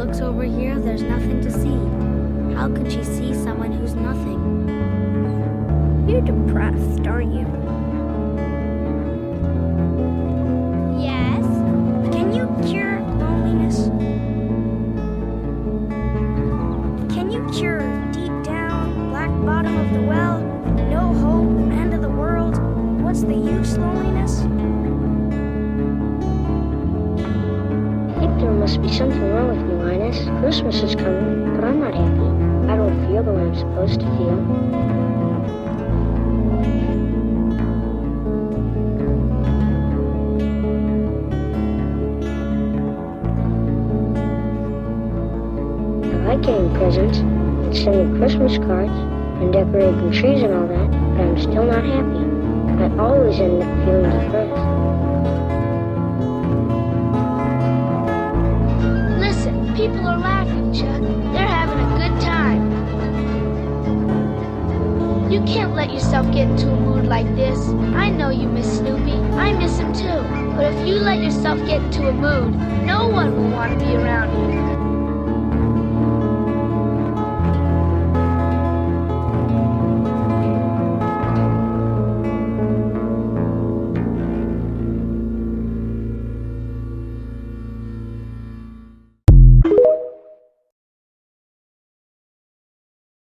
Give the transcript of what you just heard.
over here, there's nothing to see. How could she see someone who's nothing? You're depressed, aren't you? Yes. Can you cure loneliness? Can you cure deep down, black bottom of the well, no hope, end of the world? What's the use, loneliness? I think there must be something wrong with me, Christmas is coming, but I'm not happy. I don't feel the way I'm supposed to feel. I getting presents and sending Christmas cards and decorating trees and all that, but I'm still not happy. I always end up feeling depressed. People are laughing, Chuck. They're having a good time. You can't let yourself get into a mood like this. I know you miss Snoopy. I miss him too. But if you let yourself get into a mood, no one will want to be around you.